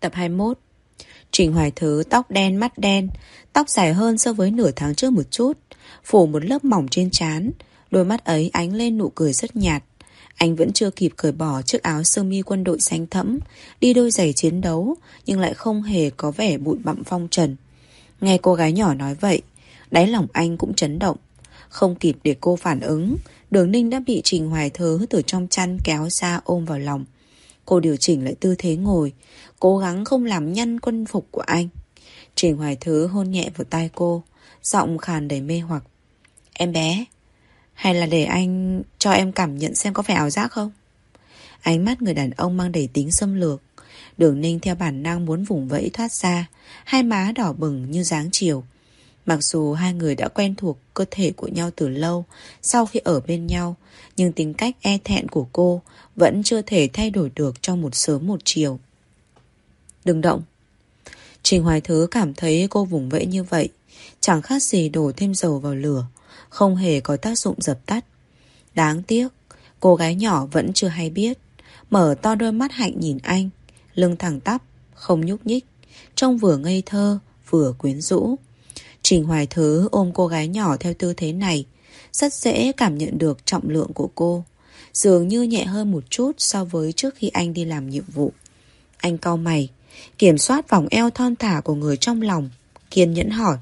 Tập 21 Trình Hoài Thứ tóc đen mắt đen, Tóc dài hơn so với nửa tháng trước một chút, Phủ một lớp mỏng trên trán, Đôi mắt ấy ánh lên nụ cười rất nhạt. Anh vẫn chưa kịp cởi bỏ chiếc áo sơ mi quân đội xanh thẫm, Đi đôi giày chiến đấu, Nhưng lại không hề có vẻ bụi bặm phong trần. Nghe cô gái nhỏ nói vậy, Đáy lòng anh cũng chấn động. Không kịp để cô phản ứng, Đường ninh đã bị Trình Hoài Thứ từ trong chăn kéo ra ôm vào lòng. Cô điều chỉnh lại tư thế ngồi, Cố gắng không làm nhăn quân phục của anh. Trình Hoài Thứ hôn nhẹ vào tai cô, Giọng khàn đầy mê hoặc. Em bé, Hay là để anh cho em cảm nhận xem có phải ảo giác không? Ánh mắt người đàn ông mang đầy tính xâm lược. Đường ninh theo bản năng muốn vùng vẫy thoát ra, Hai má đỏ bừng như dáng chiều. Mặc dù hai người đã quen thuộc cơ thể của nhau từ lâu sau khi ở bên nhau, nhưng tính cách e thẹn của cô vẫn chưa thể thay đổi được trong một sớm một chiều. Đừng động. Trình Hoài Thứ cảm thấy cô vùng vẫy như vậy, chẳng khác gì đổ thêm dầu vào lửa, không hề có tác dụng dập tắt. Đáng tiếc, cô gái nhỏ vẫn chưa hay biết, mở to đôi mắt hạnh nhìn anh, lưng thẳng tắp, không nhúc nhích, trông vừa ngây thơ, vừa quyến rũ. Trình Hoài Thứ ôm cô gái nhỏ theo tư thế này, rất dễ cảm nhận được trọng lượng của cô. Dường như nhẹ hơn một chút so với trước khi anh đi làm nhiệm vụ. Anh cau mày, kiểm soát vòng eo thon thả của người trong lòng, kiên nhẫn hỏi.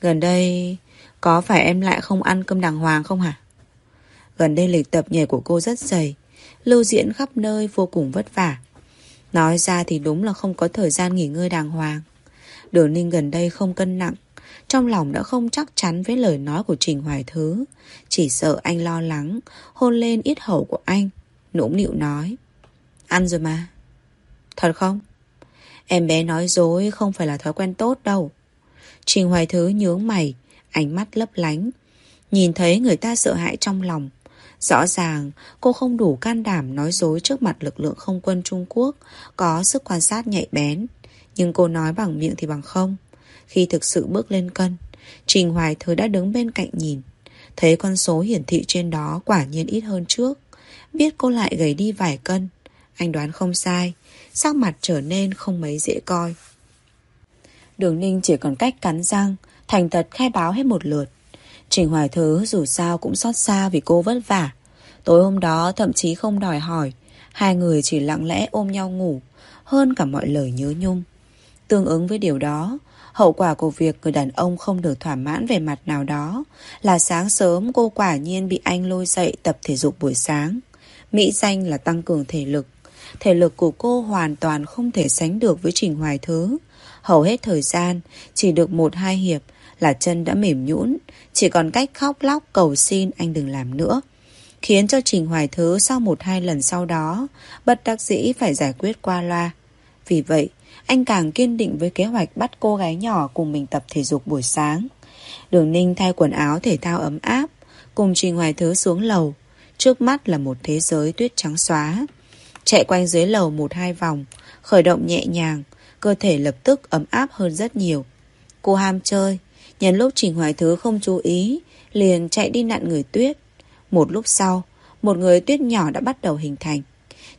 Gần đây, có phải em lại không ăn cơm đàng hoàng không hả? Gần đây lịch tập nhảy của cô rất dày, lưu diễn khắp nơi vô cùng vất vả. Nói ra thì đúng là không có thời gian nghỉ ngơi đàng hoàng. Đường ninh gần đây không cân nặng, trong lòng đã không chắc chắn với lời nói của Trình Hoài Thứ Chỉ sợ anh lo lắng, Hôn lên ít hầu của anh, Nũng nịu nói Ăn rồi mà Thật không? Em bé nói dối không phải là thói quen tốt đâu Trình Hoài Thứ nhướng mày, Ánh mắt lấp lánh Nhìn thấy người ta sợ hãi trong lòng Rõ ràng, cô không đủ can đảm nói dối trước mặt lực lượng không quân Trung Quốc, có sức quan sát nhạy bén. Nhưng cô nói bằng miệng thì bằng không. Khi thực sự bước lên cân. Trình Hoài Thứ đã đứng bên cạnh nhìn. Thấy con số hiển thị trên đó quả nhiên ít hơn trước. Biết cô lại gầy đi vài cân. Anh đoán không sai. Sắc mặt trở nên không mấy dễ coi. Đường Ninh chỉ còn cách cắn răng, Thành tật khai báo hết một lượt. Trình Hoài Thứ dù sao cũng xót xa vì cô vất vả. Tối hôm đó thậm chí không đòi hỏi. Hai người chỉ lặng lẽ ôm nhau ngủ, Hơn cả mọi lời nhớ nhung. Tương ứng với điều đó Hậu quả của việc người đàn ông không được thỏa mãn về mặt nào đó là sáng sớm cô quả nhiên bị anh lôi dậy tập thể dục buổi sáng. Mỹ danh là tăng cường thể lực. Thể lực của cô hoàn toàn không thể sánh được với Trình Hoài Thứ. Hầu hết thời gian, chỉ được một hai hiệp là chân đã mềm nhũn, chỉ còn cách khóc lóc cầu xin anh đừng làm nữa. Khiến cho Trình Hoài Thứ sau một hai lần sau đó, bất đắc dĩ phải giải quyết qua loa. Vì vậy, anh càng kiên định với kế hoạch bắt cô gái nhỏ cùng mình tập thể dục buổi sáng. Đường Ninh thay quần áo thể thao ấm áp, cùng Trình Hoài Thứ xuống lầu. Trước mắt là một thế giới tuyết trắng xóa. Chạy quanh dưới lầu một hai vòng, khởi động nhẹ nhàng, cơ thể lập tức ấm áp hơn rất nhiều. Cô ham chơi, nhân lúc Trình Hoài Thứ không chú ý, liền chạy đi nặn người tuyết. Một lúc sau, một người tuyết nhỏ đã bắt đầu hình thành.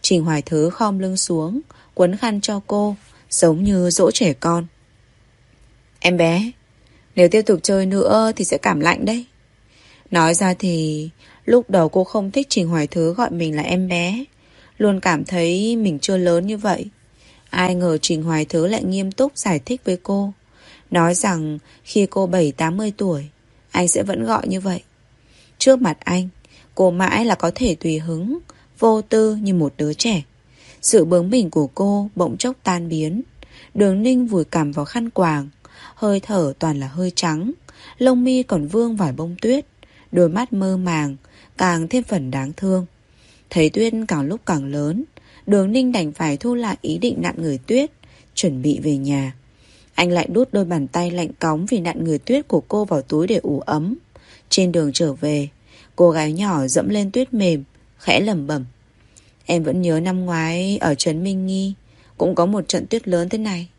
Trình Hoài Thứ khom lưng xuống, quấn khăn cho cô, Giống như dỗ trẻ con. Em bé, Nếu tiếp tục chơi nữa thì sẽ cảm lạnh đấy. Nói ra thì, Lúc đầu cô không thích Trình Hoài Thứ gọi mình là em bé. Luôn cảm thấy mình chưa lớn như vậy. Ai ngờ Trình Hoài Thứ lại nghiêm túc giải thích với cô. Nói rằng khi cô 7-80 tuổi, Anh sẽ vẫn gọi như vậy. Trước mặt anh, Cô mãi là có thể tùy hứng, Vô tư như một đứa trẻ sự bướng bỉnh của cô bỗng chốc tan biến. Đường ninh vùi cằm vào khăn quàng. Hơi thở toàn là hơi trắng. Lông mi còn vương vài bông tuyết. Đôi mắt mơ màng, càng thêm phần đáng thương. Thấy tuyết càng lúc càng lớn. Đường ninh đành phải thu lại ý định nặn người tuyết. Chuẩn bị về nhà. Anh lại đút đôi bàn tay lạnh cóng vì nặn người tuyết của cô vào túi để ủ ấm. Trên đường trở về, cô gái nhỏ dẫm lên tuyết mềm, khẽ lẩm bẩm. Em vẫn nhớ năm ngoái ở Trấn Minh Nghi cũng có một trận tuyết lớn thế này.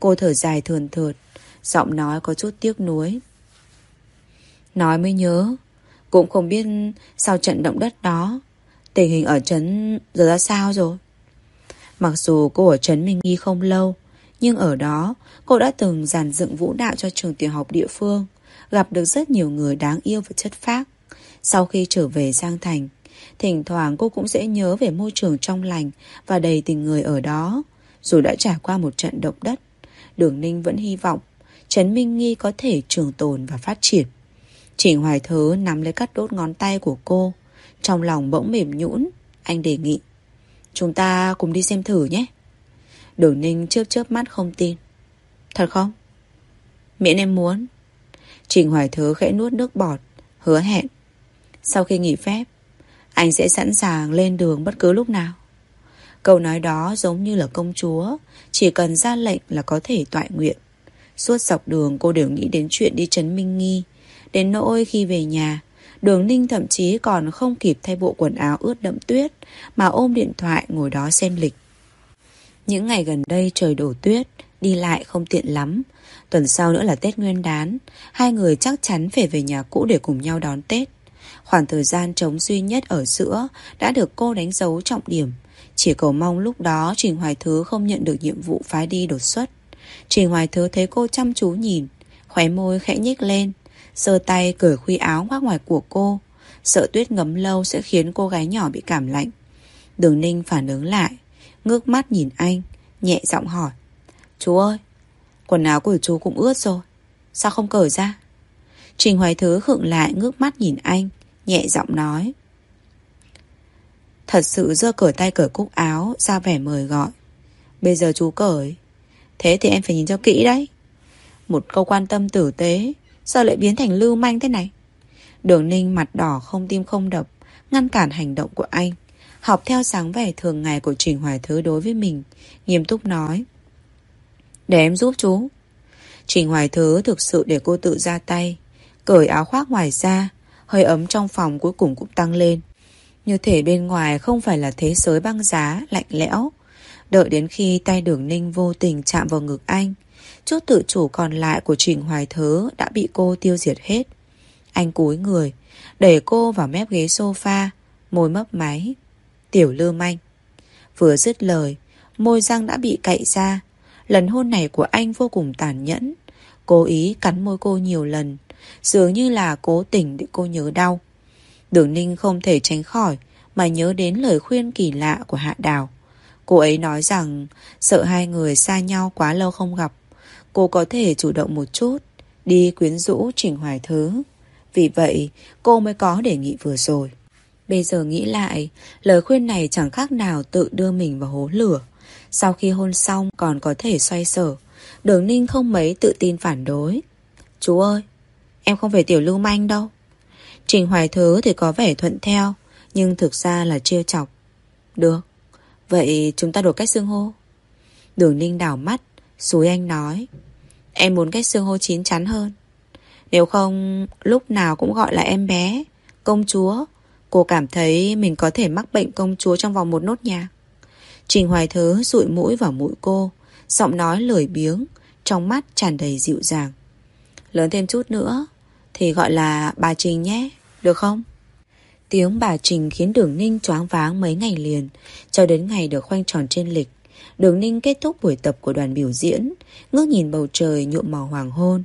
Cô thở dài thườn thượt, giọng nói có chút tiếc nuối. Nói mới nhớ, cũng không biết sau trận động đất đó, tình hình ở Trấn giờ ra sao rồi. Mặc dù cô ở Trấn Minh Nghi không lâu, nhưng ở đó cô đã từng giàn dựng vũ đạo cho trường tiểu học địa phương, gặp được rất nhiều người đáng yêu và chất phác. Sau khi trở về Giang Thành, thỉnh thoảng cô cũng sẽ nhớ về môi trường trong lành và đầy tình người ở đó. Dù đã trải qua một trận động đất, Đường Ninh vẫn hy vọng Trấn Minh Nghi có thể trường tồn và phát triển. Trình Hoài Thớ nắm lấy cắt đốt ngón tay của cô, trong lòng bỗng mềm nhũn, anh đề nghị. Chúng ta cùng đi xem thử nhé. Đường Ninh chớp chớp mắt không tin. Thật không? Miễn em muốn. Trình Hoài Thớ khẽ nuốt nước bọt, hứa hẹn. Sau khi nghỉ phép, anh sẽ sẵn sàng lên đường bất cứ lúc nào. Câu nói đó giống như là công chúa, chỉ cần ra lệnh là có thể toại nguyện. Suốt dọc đường cô đều nghĩ đến chuyện đi chấn Minh Nghi. Đến nỗi khi về nhà, đường ninh thậm chí còn không kịp thay bộ quần áo ướt đẫm tuyết, mà ôm điện thoại ngồi đó xem lịch. Những ngày gần đây trời đổ tuyết, đi lại không tiện lắm. Tuần sau nữa là Tết Nguyên đán, hai người chắc chắn phải về nhà cũ để cùng nhau đón Tết. Khoảng thời gian trống duy nhất ở giữa đã được cô đánh dấu trọng điểm. Chỉ cầu mong lúc đó Trình Hoài Thứ không nhận được nhiệm vụ phái đi đột xuất. Trình Hoài Thứ thấy cô chăm chú nhìn, khóe môi khẽ nhích lên, sơ tay cởi khuy áo khoác ngoài của cô. Sợ tuyết ngấm lâu sẽ khiến cô gái nhỏ bị cảm lạnh. Đường Ninh phản ứng lại, ngước mắt nhìn anh, nhẹ giọng hỏi. Chú ơi, quần áo của chú cũng ướt rồi, sao không cởi ra? Trình Hoài Thứ khựng lại ngước mắt nhìn anh, nhẹ giọng nói. Thật sự giơ cởi tay cởi cúc áo, ra vẻ mời gọi. Bây giờ chú cởi, thế thì em phải nhìn cho kỹ đấy. Một câu quan tâm tử tế, sao lại biến thành lưu manh thế này? Đường ninh mặt đỏ không tim không đập, ngăn cản hành động của anh. Học theo sáng vẻ thường ngày của Trình Hoài Thứ đối với mình, nghiêm túc nói. Để em giúp chú. Trình Hoài Thứ thực sự để cô tự ra tay, cởi áo khoác ngoài ra, hơi ấm trong phòng cuối cùng cũng tăng lên. Như thể bên ngoài không phải là thế giới băng giá, lạnh lẽo. Đợi đến khi tay đường ninh vô tình chạm vào ngực anh, chút tự chủ còn lại của Trình Hoài Thớ đã bị cô tiêu diệt hết. Anh cúi người, đẩy cô vào mép ghế sofa, môi mấp máy. Tiểu lư manh. Vừa dứt lời, môi răng đã bị cậy ra. Lần hôn này của anh vô cùng tàn nhẫn. Cố ý cắn môi cô nhiều lần, dường như là cố tình để cô nhớ đau. Đường Ninh không thể tránh khỏi mà nhớ đến lời khuyên kỳ lạ của Hạ Đào. Cô ấy nói rằng sợ hai người xa nhau quá lâu không gặp. Cô có thể chủ động một chút, đi quyến rũ Trình Hoài Thứ. Vì vậy, cô mới có đề nghị vừa rồi. Bây giờ nghĩ lại, lời khuyên này chẳng khác nào tự đưa mình vào hố lửa. Sau khi hôn xong còn có thể xoay sở. Đường Ninh không mấy tự tin phản đối. Chú ơi, em không phải tiểu lưu manh đâu. Trình Hoài Thứ thì có vẻ thuận theo, nhưng thực ra là trêu chọc. Được, vậy chúng ta đổi cách xương hô. Đường Ninh đảo mắt, Xúi anh nói. Em muốn cách xương hô chín chắn hơn. Nếu không, lúc nào cũng gọi là em bé, công chúa. Cô cảm thấy mình có thể mắc bệnh công chúa trong vòng một nốt nhạc. Trình Hoài Thứ rụi mũi vào mũi cô, giọng nói lười biếng, trong mắt tràn đầy dịu dàng. Lớn thêm chút nữa, thì gọi là bà Trình nhé. Được không? Tiếng bà Trình khiến Đường Ninh choáng váng mấy ngày liền, cho đến ngày được khoanh tròn trên lịch. Đường Ninh kết thúc buổi tập của đoàn biểu diễn, ngước nhìn bầu trời nhuộm màu hoàng hôn.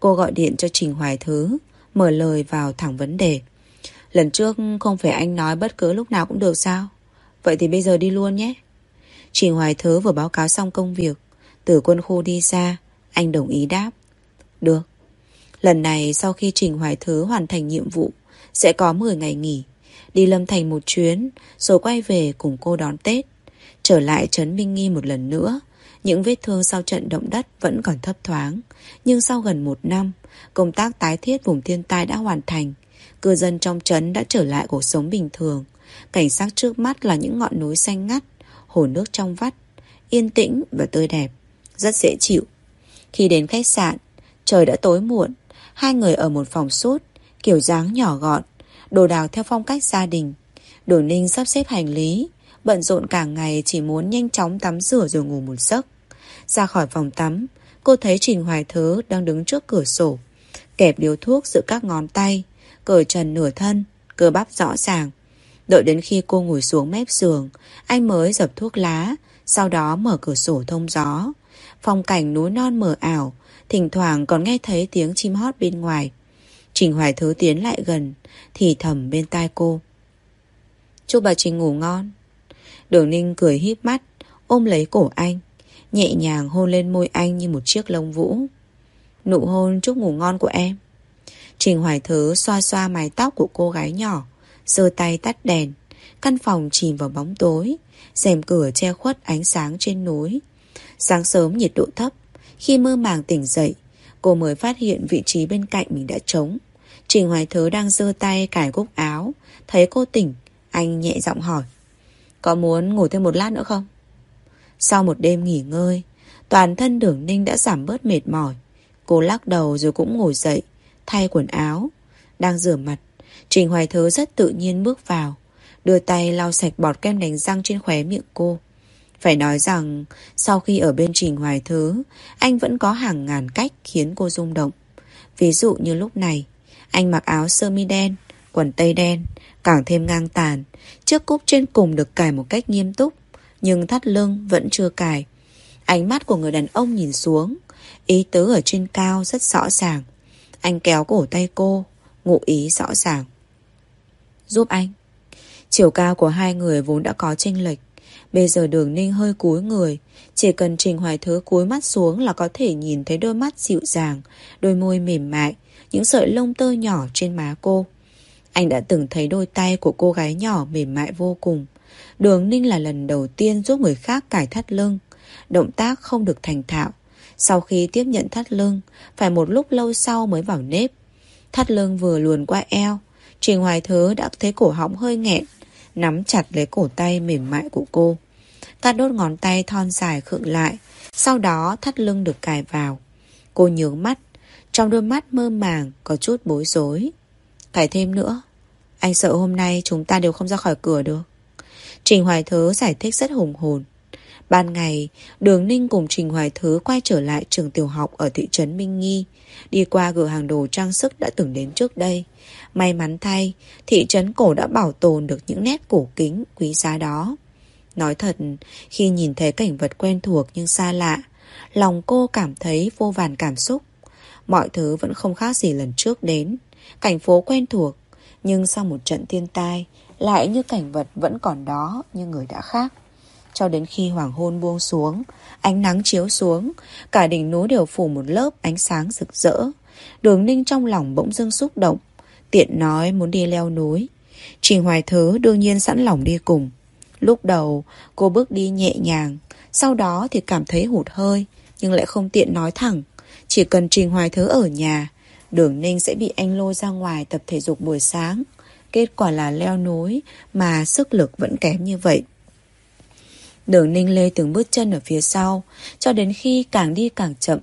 Cô gọi điện cho Trình Hoài Thứ, mở lời vào thẳng vấn đề. Lần trước không phải anh nói bất cứ lúc nào cũng được sao? Vậy thì bây giờ đi luôn nhé. Trình Hoài Thứ vừa báo cáo xong công việc, từ quân khu đi xa, anh đồng ý đáp. Được. Lần này sau khi Trình Hoài Thứ hoàn thành nhiệm vụ, sẽ có 10 ngày nghỉ. Đi Lâm Thành một chuyến, rồi quay về cùng cô đón Tết. Trở lại Trấn Minh Nghi một lần nữa, những vết thương sau trận động đất vẫn còn thấp thoáng. Nhưng sau gần một năm, công tác tái thiết vùng thiên tai đã hoàn thành. Cư dân trong trấn đã trở lại cuộc sống bình thường. Cảnh sát trước mắt là những ngọn núi xanh ngắt, hồ nước trong vắt, yên tĩnh và tươi đẹp, rất dễ chịu. Khi đến khách sạn, trời đã tối muộn, hai người ở một phòng sốt, kiểu dáng nhỏ gọn, đồ đạc theo phong cách gia đình. Đồ Ninh sắp xếp hành lý, bận rộn cả ngày chỉ muốn nhanh chóng tắm rửa rồi ngủ một giấc. Ra khỏi phòng tắm, cô thấy Trình Hoài Thứ đang đứng trước cửa sổ, kẹp điếu thuốc giữa các ngón tay, cởi trần nửa thân, cơ bắp rõ ràng. Đợi đến khi cô ngồi xuống mép giường, anh mới dập thuốc lá, Sau đó mở cửa sổ thông gió. Phong cảnh núi non mờ ảo, thỉnh thoảng còn nghe thấy tiếng chim hót bên ngoài. Trình Hoài Thứ tiến lại gần, thì thầm bên tai cô. Chúc bà Trình ngủ ngon. Đường Ninh cười híp mắt, ôm lấy cổ anh, nhẹ nhàng hôn lên môi anh như một chiếc lông vũ. Nụ hôn chúc ngủ ngon của em. Trình Hoài Thứ xoa xoa mái tóc của cô gái nhỏ, giơ tay tắt đèn. Căn phòng chìm vào bóng tối, rèm cửa che khuất ánh sáng trên núi. Sáng sớm nhiệt độ thấp, khi mơ màng tỉnh dậy, cô mới phát hiện vị trí bên cạnh mình đã trống. Trình Hoài Thớ đang giơ tay cài cúc áo, thấy cô tỉnh, anh nhẹ giọng hỏi. Có muốn ngủ thêm một lát nữa không? Sau một đêm nghỉ ngơi, toàn thân đường ninh đã giảm bớt mệt mỏi. Cô lắc đầu rồi cũng ngồi dậy, thay quần áo. Đang rửa mặt, Trình Hoài Thớ rất tự nhiên bước vào, đưa tay lau sạch bọt kem đánh răng trên khóe miệng cô. Phải nói rằng, sau khi ở bên Trình Hoài Thứ, anh vẫn có hàng ngàn cách khiến cô rung động. Ví dụ như lúc này, anh mặc áo sơ mi đen, quần tây đen, càng thêm ngang tàn. Chiếc cúc trên cùng được cài một cách nghiêm túc, nhưng thắt lưng vẫn chưa cài. Ánh mắt của người đàn ông nhìn xuống, ý tứ ở trên cao rất rõ ràng. Anh kéo cổ tay cô, ngụ ý rõ ràng. Giúp anh. Chiều cao của hai người vốn đã có chênh lệch. Bây giờ đường ninh hơi cúi người. Chỉ cần Trình Hoài Thứ cúi mắt xuống Là có thể nhìn thấy đôi mắt dịu dàng, Đôi môi mềm mại, Những sợi lông tơ nhỏ trên má cô. Anh đã từng thấy đôi tay của cô gái nhỏ Mềm mại vô cùng. Đường ninh là lần đầu tiên giúp người khác cải thắt lưng. Động tác không được thành thạo. Sau khi tiếp nhận thắt lưng, Phải một lúc lâu sau mới vào nếp. Thắt lưng vừa luồn qua eo. Trình Hoài Thứ đã thấy cổ họng hơi nghẹn nắm chặt lấy cổ tay mềm mại của cô. ta đốt ngón tay thon dài khựng lại, sau đó thắt lưng được cài vào. Cô nhướng mắt, trong đôi mắt mơ màng có chút bối rối. Cài thêm nữa, anh sợ hôm nay chúng ta đều không ra khỏi cửa được. Trình Hoài Thớ giải thích rất hùng hồn. Ban ngày, Đường Ninh cùng Trình Hoài Thứ quay trở lại trường tiểu học ở thị trấn Minh Nghi, đi qua cửa hàng đồ trang sức đã từng đến trước đây. May mắn thay, thị trấn cổ đã bảo tồn được những nét cổ kính, quý giá đó. Nói thật, khi nhìn thấy cảnh vật quen thuộc nhưng xa lạ, lòng cô cảm thấy vô vàn cảm xúc. Mọi thứ vẫn không khác gì lần trước đến. Cảnh phố quen thuộc, nhưng sau một trận thiên tai, lại như cảnh vật vẫn còn đó như người đã khác. Cho đến khi hoàng hôn buông xuống, ánh nắng chiếu xuống, cả đỉnh núi đều phủ một lớp ánh sáng rực rỡ. Đường ninh trong lòng bỗng dưng xúc động, tiện nói muốn đi leo núi. Trình Hoài Thứ đương nhiên sẵn lòng đi cùng. Lúc đầu cô bước đi nhẹ nhàng, sau đó thì cảm thấy hụt hơi, nhưng lại không tiện nói thẳng. Chỉ cần Trình Hoài Thứ ở nhà, Đường Ninh sẽ bị anh lôi ra ngoài tập thể dục buổi sáng. Kết quả là leo núi mà sức lực vẫn kém như vậy. Đường Ninh lê từng bước chân ở phía sau, cho đến khi càng đi càng chậm,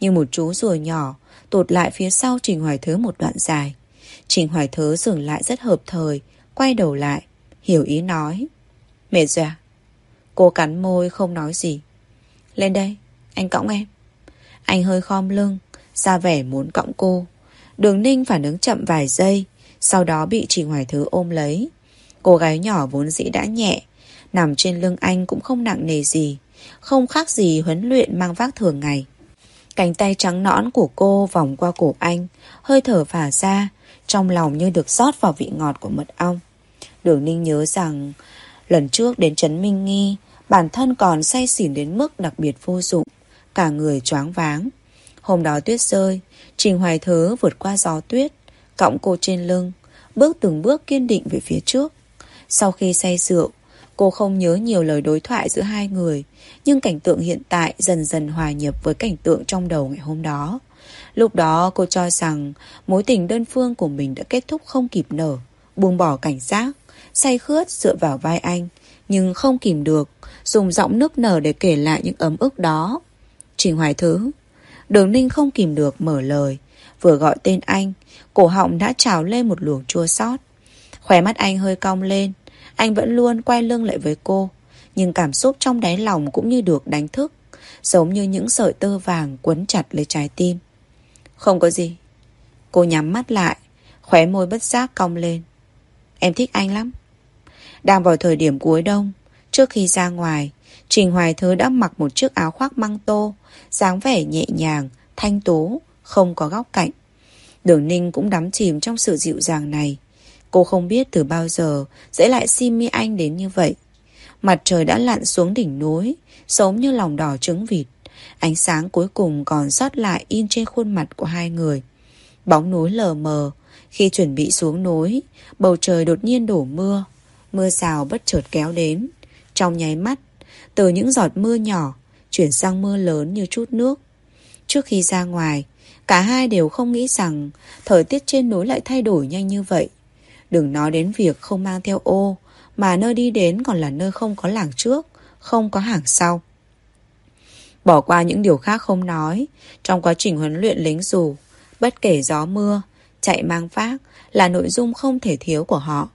như một chú rùa nhỏ, tụt lại phía sau Trình Hoài Thứ một đoạn dài. Trình Hoài Thứ dừng lại rất hợp thời, quay đầu lại, hiểu ý nói. Mệt rồi à? Cô cắn môi không nói gì. Lên đây, anh cõng em. Anh hơi khom lưng, ra vẻ muốn cõng cô. Đường Ninh phản ứng chậm vài giây, sau đó bị Trình Hoài Thứ ôm lấy. Cô gái nhỏ vốn dĩ đã nhẹ, nằm trên lưng anh cũng không nặng nề gì, không khác gì huấn luyện mang vác thường ngày. Cánh tay trắng nõn của cô vòng qua cổ anh, hơi thở phả ra, trong lòng như được rót vào vị ngọt của mật ong. Đường Ninh nhớ rằng lần trước đến Trấn Minh Nghi, bản thân còn say xỉn đến mức đặc biệt vô dụng, cả người choáng váng. Hôm đó tuyết rơi, Trình Hoài Thớ vượt qua gió tuyết, cõng cô trên lưng, bước từng bước kiên định về phía trước. Sau khi say rượu, cô không nhớ nhiều lời đối thoại giữa hai người, nhưng cảnh tượng hiện tại dần dần hòa nhập với cảnh tượng trong đầu ngày hôm đó. Lúc đó cô cho rằng mối tình đơn phương của mình đã kết thúc không kịp nở, buông bỏ cảnh giác, say khướt dựa vào vai anh, nhưng không kìm được, dùng giọng nước nở để kể lại những ấm ức đó. Trình Hoài Thứ, đường ninh không kìm được mở lời, vừa gọi tên anh, cổ họng đã trào lên một luồng chua xót. Khóe mắt anh hơi cong lên, anh vẫn luôn quay lưng lại với cô, nhưng cảm xúc trong đáy lòng cũng như được đánh thức, giống như những sợi tơ vàng quấn chặt lấy trái tim. Không có gì. Cô nhắm mắt lại, khóe môi bất giác cong lên. Em thích anh lắm. Đang vào thời điểm cuối đông, trước khi ra ngoài, Trình Hoài Thứ đã mặc một chiếc áo khoác măng tô, dáng vẻ nhẹ nhàng, thanh tố, không có góc cạnh. Đường Ninh cũng đắm chìm trong sự dịu dàng này. Cô không biết từ bao giờ sẽ lại si mi anh đến như vậy. Mặt trời đã lặn xuống đỉnh núi, sống như lòng đỏ trứng vịt. Ánh sáng cuối cùng còn sót lại in trên khuôn mặt của hai người. Bóng núi lờ mờ, khi chuẩn bị xuống núi, bầu trời đột nhiên đổ mưa. Mưa rào bất chợt kéo đến. Trong nháy mắt, từ những giọt mưa nhỏ, chuyển sang mưa lớn như chút nước. Trước khi ra ngoài, cả hai đều không nghĩ rằng thời tiết trên núi lại thay đổi nhanh như vậy. Đừng nói đến việc không mang theo ô, mà nơi đi đến còn là nơi không có làng trước, không có hàng sau. Bỏ qua những điều khác không nói, trong quá trình huấn luyện lính dù, bất kể gió mưa, chạy mang vác là nội dung không thể thiếu của họ.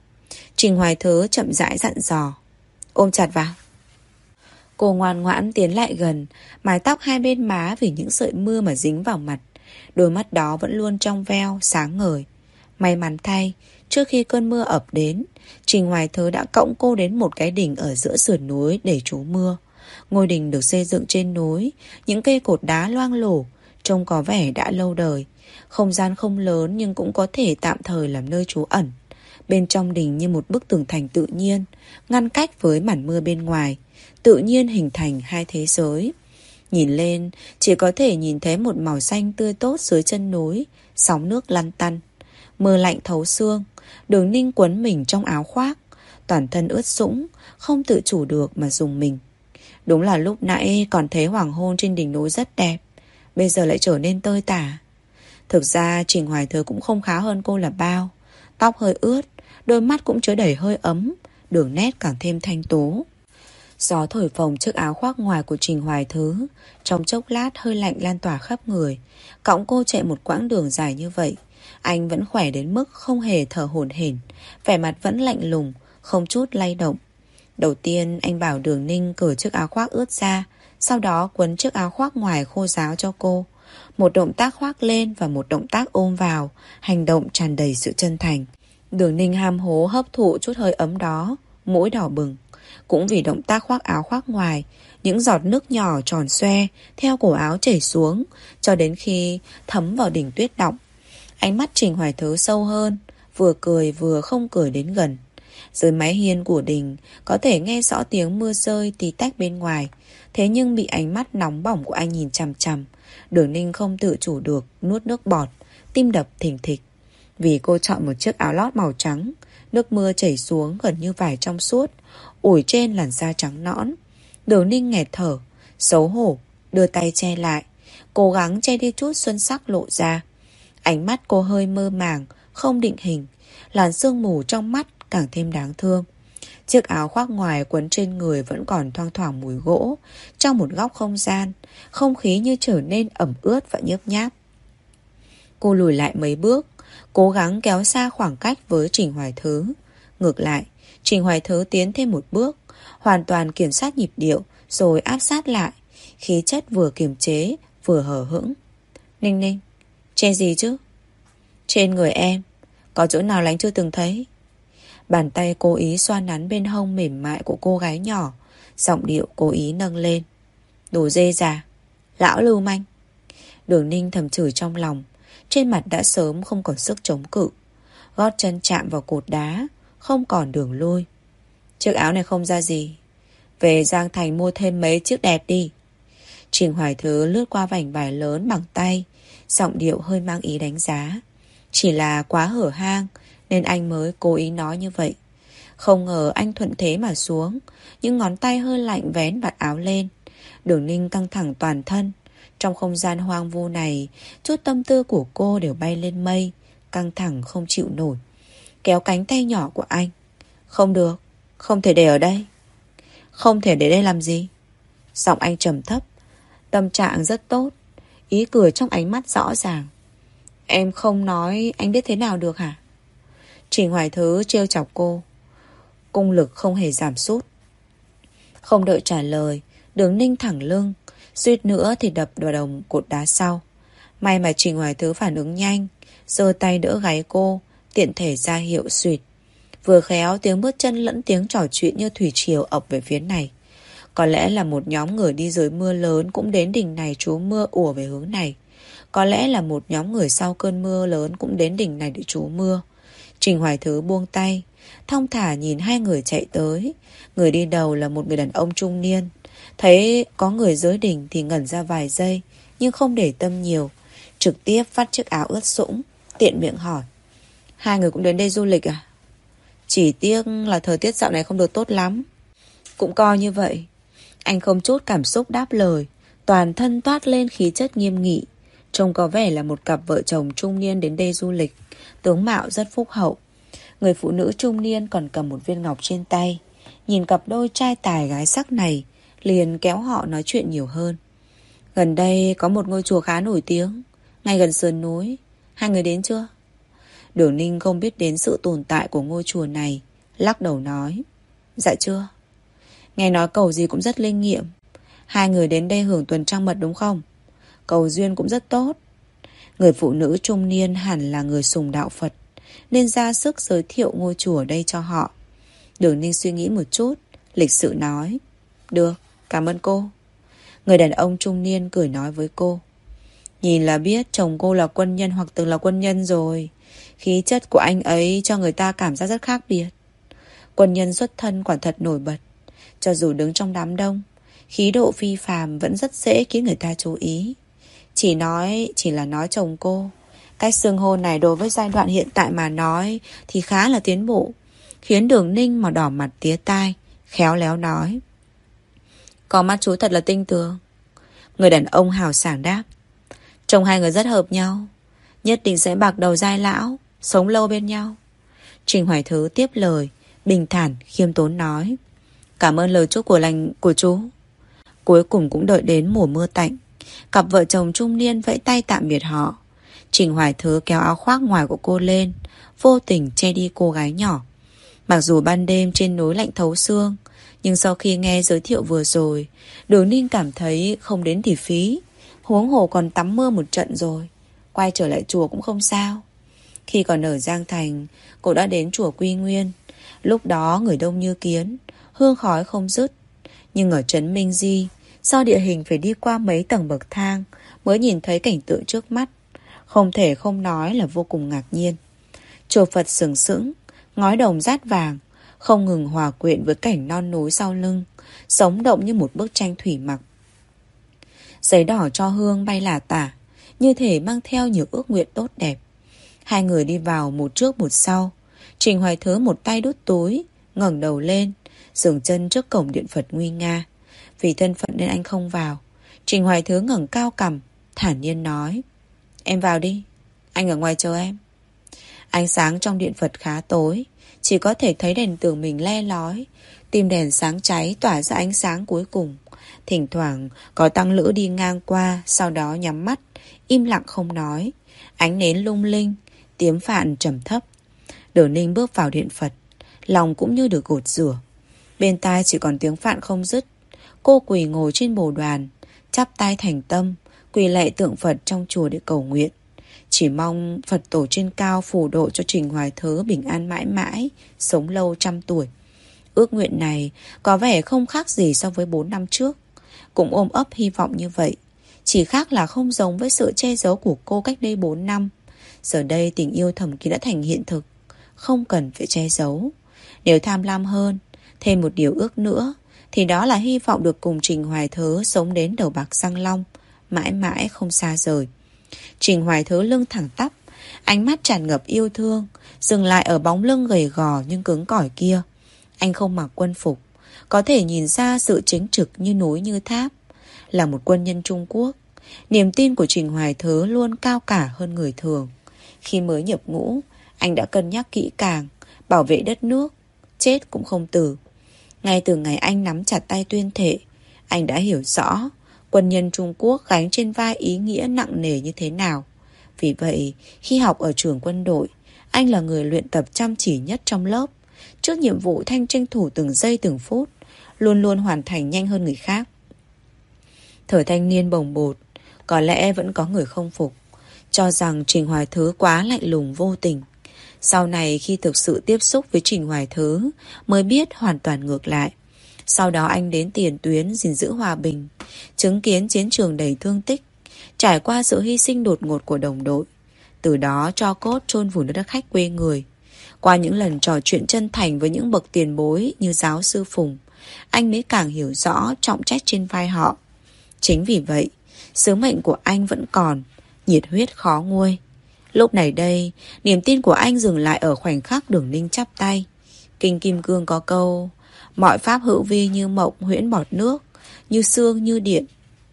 Trình Hoài Thứ chậm rãi dặn dò. Ôm chặt vào. Cô ngoan ngoãn tiến lại gần, mái tóc hai bên má vì những sợi mưa mà dính vào mặt. Đôi mắt đó vẫn luôn trong veo, sáng ngời. May mắn thay, trước khi cơn mưa ập đến, Trình Hoài Thứ đã cõng cô đến một cái đỉnh ở giữa sườn núi để trú mưa. Ngôi đình được xây dựng trên núi, những cây cột đá loang lổ, trông có vẻ đã lâu đời. Không gian không lớn nhưng cũng có thể tạm thời làm nơi trú ẩn. Bên trong đình như một bức tường thành tự nhiên, ngăn cách với màn mưa bên ngoài, tự nhiên hình thành hai thế giới. Nhìn lên, chỉ có thể nhìn thấy một màu xanh tươi tốt dưới chân núi, sóng nước lăn tăn. Mưa lạnh thấu xương, đường ninh quấn mình trong áo khoác, toàn thân ướt sũng, không tự chủ được mà dùng mình. Đúng là lúc nãy còn thấy hoàng hôn trên đỉnh núi rất đẹp, bây giờ lại trở nên tơi tả. Thực ra Trình Hoài Thứ cũng không khá hơn cô là bao. Tóc hơi ướt, đôi mắt cũng chứa đầy hơi ấm, đường nét càng thêm thanh tố. Gió thổi phồng chiếc áo khoác ngoài của Trình Hoài Thứ, trong chốc lát hơi lạnh lan tỏa khắp người. Cõng cô chạy một quãng đường dài như vậy, anh vẫn khỏe đến mức không hề thở hổn hển, vẻ mặt vẫn lạnh lùng, không chút lay động. Đầu tiên anh bảo Đường Ninh cởi chiếc áo khoác ướt ra, sau đó quấn chiếc áo khoác ngoài khô ráo cho cô. Một động tác khoác lên và một động tác ôm vào, hành động tràn đầy sự chân thành. Đường Ninh ham hố hấp thụ chút hơi ấm đó, mũi đỏ bừng. Cũng vì động tác khoác áo khoác ngoài, những giọt nước nhỏ tròn xoe theo cổ áo chảy xuống, cho đến khi thấm vào đỉnh tuyết động. Ánh mắt Trình Hoài Thứ sâu hơn, vừa cười vừa không cười đến gần. Dưới mái hiên của đình, có thể nghe rõ tiếng mưa rơi tí tách bên ngoài, thế nhưng bị ánh mắt nóng bỏng của anh nhìn chằm chằm. Đường Ninh không tự chủ được, nuốt nước bọt, tim đập thình thịch. Vì cô chọn một chiếc áo lót màu trắng, nước mưa chảy xuống gần như vải trong suốt, ủi trên làn da trắng nõn. Đường Ninh nghẹt thở, xấu hổ, đưa tay che lại, cố gắng che đi chút xuân sắc lộ ra. Ánh mắt cô hơi mơ màng, không định hình, làn sương mù trong mắt càng thêm đáng thương. Chiếc áo khoác ngoài quấn trên người vẫn còn thoang thoảng mùi gỗ, trong một góc không gian, không khí như trở nên ẩm ướt và nhớp nháp. Cô lùi lại mấy bước, cố gắng kéo xa khoảng cách với Trình Hoài Thứ. Ngược lại, Trình Hoài Thứ tiến thêm một bước, hoàn toàn kiểm soát nhịp điệu rồi áp sát lại, khí chất vừa kiềm chế, vừa hở hững. Ninh ninh, trên gì chứ? Trên người em, có chỗ nào lánh chưa từng thấy? Bàn tay cố ý xoa nắn bên hông mềm mại của cô gái nhỏ, giọng điệu cố ý nâng lên. Đồ dê già, lão lưu manh. Đường ninh thầm chửi trong lòng, trên mặt đã sớm không còn sức chống cự. Gót chân chạm vào cột đá, không còn đường lui. Chiếc áo này không ra gì. Về Giang Thành mua thêm mấy chiếc đẹp đi. Trình Hoài Thứ lướt qua vảnh vải lớn bằng tay, giọng điệu hơi mang ý đánh giá. Chỉ là quá hở hang, nên anh mới cố ý nói như vậy. Không ngờ anh thuận thế mà xuống, những ngón tay hơi lạnh vén vạt áo lên. Đường ninh căng thẳng toàn thân. Trong không gian hoang vu này, chút tâm tư của cô đều bay lên mây, căng thẳng không chịu nổi. Kéo cánh tay nhỏ của anh. Không được, không thể để ở đây. Không thể để đây làm gì? Giọng anh trầm thấp, tâm trạng rất tốt, ý cười trong ánh mắt rõ ràng. Em không nói anh biết thế nào được hả? Trình Hoài Thứ trêu chọc cô. Cung lực không hề giảm sút. Không đợi trả lời, đường ninh thẳng lưng, suýt nữa thì đập vào đồng cột đá sau. May mà Trình Hoài Thứ phản ứng nhanh, giơ tay đỡ gáy cô, tiện thể ra hiệu suyệt. Vừa khéo tiếng bước chân lẫn tiếng trò chuyện như thủy triều ập về phía này. Có lẽ là một nhóm người đi dưới mưa lớn cũng đến đỉnh này trú mưa ùa về hướng này. Có lẽ là một nhóm người sau cơn mưa lớn cũng đến đỉnh này để trú mưa. Trình Hoài Thứ buông tay, thong thả nhìn hai người chạy tới. Người đi đầu là một người đàn ông trung niên. Thấy có người dưới đỉnh thì ngẩn ra vài giây, nhưng không để tâm nhiều. Trực tiếp phát chiếc áo ướt sũng, tiện miệng hỏi. Hai người cũng đến đây du lịch à? Chỉ tiếc là thời tiết dạo này không được tốt lắm. Cũng coi như vậy. Anh không chút cảm xúc đáp lời, toàn thân toát lên khí chất nghiêm nghị. Trông có vẻ là một cặp vợ chồng trung niên đến đây du lịch, tướng mạo rất phúc hậu. Người phụ nữ trung niên còn cầm một viên ngọc trên tay. Nhìn cặp đôi trai tài gái sắc này, liền kéo họ nói chuyện nhiều hơn. Gần đây có một ngôi chùa khá nổi tiếng, ngay gần sườn núi. Hai người đến chưa? Đường Ninh không biết đến sự tồn tại của ngôi chùa này, lắc đầu nói. Dạ chưa. Nghe nói cầu gì cũng rất linh nghiệm. Hai người đến đây hưởng tuần trăng mật đúng không? Cầu duyên cũng rất tốt. Người phụ nữ trung niên hẳn là người sùng đạo Phật, nên ra sức giới thiệu ngôi chùa đây cho họ. Đường Ninh suy nghĩ một chút, lịch sự nói. Được, cảm ơn cô. Người đàn ông trung niên cười nói với cô. Nhìn là biết chồng cô là quân nhân hoặc từng là quân nhân rồi. Khí chất của anh ấy cho người ta cảm giác rất khác biệt. Quân nhân xuất thân quả thật nổi bật. Cho dù đứng trong đám đông, khí độ phi phàm vẫn rất dễ khiến người ta chú ý. Chỉ nói, chỉ là nói chồng cô. Cách xương hôn này đối với giai đoạn hiện tại mà nói thì khá là tiến bộ. Khiến đường ninh mà đỏ mặt tía tai, khéo léo nói. Có mắt chú thật là tinh tường. Người đàn ông hào sảng đáp. Chồng hai người rất hợp nhau. Nhất định sẽ bạc đầu dai lão, sống lâu bên nhau. Trình Hoài Thứ tiếp lời, bình thản, khiêm tốn nói. Cảm ơn lời chúc của lành của chú. Cuối cùng cũng đợi đến mùa mưa tạnh. Cặp vợ chồng trung niên vẫy tay tạm biệt họ. Trình Hoài Thứ kéo áo khoác ngoài của cô lên, vô tình che đi cô gái nhỏ. Mặc dù ban đêm trên núi lạnh thấu xương, nhưng sau khi nghe giới thiệu vừa rồi, Đường Ninh cảm thấy không đến thì phí. Huống hồ còn tắm mưa một trận rồi. Quay trở lại chùa cũng không sao. Khi còn ở Giang Thành, cô đã đến chùa Quy Nguyên. Lúc đó người đông như kiến, hương khói không dứt. Nhưng ở Trấn Minh Di, do địa hình phải đi qua mấy tầng bậc thang mới nhìn thấy cảnh tượng trước mắt. Không thể không nói là vô cùng ngạc nhiên. Chùa Phật sừng sững, ngói đồng rát vàng, không ngừng hòa quyện với cảnh non núi sau lưng, sống động như một bức tranh thủy mặc. Giấy đỏ cho hương bay lả tả, như thể mang theo nhiều ước nguyện tốt đẹp. Hai người đi vào một trước một sau. Trình Hoài Thứ một tay đút túi, ngẩng đầu lên, dừng chân trước cổng điện Phật nguy nga. Vì thân phận nên anh không vào. Trình Hoài Thứ ngẩng cao cằm, thản nhiên nói. Em vào đi, anh ở ngoài chờ em. Ánh sáng trong điện Phật khá tối, chỉ có thể thấy đèn tường mình le lói, tim đèn sáng cháy tỏa ra ánh sáng cuối cùng. Thỉnh thoảng có tăng lữ đi ngang qua, sau đó nhắm mắt, im lặng không nói. Ánh nến lung linh, tiếng phạn trầm thấp. Đường ninh bước vào điện Phật, lòng cũng như được gột rửa. Bên tai chỉ còn tiếng phạn không dứt. Cô quỳ ngồi trên bồ đoàn, chắp tay thành tâm, quỳ lạy tượng Phật trong chùa để cầu nguyện. Chỉ mong Phật tổ trên cao phù độ cho Trình Hoài Thớ bình an mãi mãi, sống lâu trăm tuổi. Ước nguyện này có vẻ không khác gì so với 4 năm trước. Cũng ôm ấp hy vọng như vậy. Chỉ khác là không giống với sự che giấu của cô cách đây 4 năm. Giờ đây tình yêu thầm kín đã thành hiện thực. Không cần phải che giấu. Nếu tham lam hơn, thêm một điều ước nữa, thì đó là hy vọng được cùng Trình Hoài Thớ sống đến đầu bạc răng long, mãi mãi không xa rời. Trình Hoài Thớ lưng thẳng tắp, ánh mắt tràn ngập yêu thương, dừng lại ở bóng lưng gầy gò nhưng cứng cỏi kia. Anh không mặc quân phục, có thể nhìn ra sự chính trực như núi như tháp. Là một quân nhân Trung Quốc, niềm tin của Trình Hoài Thớ luôn cao cả hơn người thường. Khi mới nhập ngũ, anh đã cân nhắc kỹ càng, bảo vệ đất nước, chết cũng không từ. Ngay từ ngày anh nắm chặt tay tuyên thệ, anh đã hiểu rõ quân nhân Trung Quốc gánh trên vai ý nghĩa nặng nề như thế nào. Vì vậy, khi học ở trường quân đội, anh là người luyện tập chăm chỉ nhất trong lớp. Trước nhiệm vụ thanh tranh thủ từng giây từng phút, luôn luôn hoàn thành nhanh hơn người khác. Thời thanh niên bồng bột, có lẽ vẫn có người không phục, cho rằng Trình Hoài Thứ quá lạnh lùng vô tình. Sau này khi thực sự tiếp xúc với Trình Hoài Thứ mới biết hoàn toàn ngược lại. Sau đó anh đến tiền tuyến gìn giữ hòa bình, chứng kiến chiến trường đầy thương tích, trải qua sự hy sinh đột ngột của đồng đội. Từ đó cho cốt chôn vùi nước đất khách quê người. Qua những lần trò chuyện chân thành với những bậc tiền bối như giáo sư Phùng, anh mới càng hiểu rõ trọng trách trên vai họ. Chính vì vậy, sứ mệnh của anh vẫn còn, nhiệt huyết khó nguôi. Lúc này đây, niềm tin của anh dừng lại ở khoảnh khắc đường ninh chắp tay. Kinh Kim Cương có câu, mọi pháp hữu vi như mộng huyễn bọt nước, như xương như điện,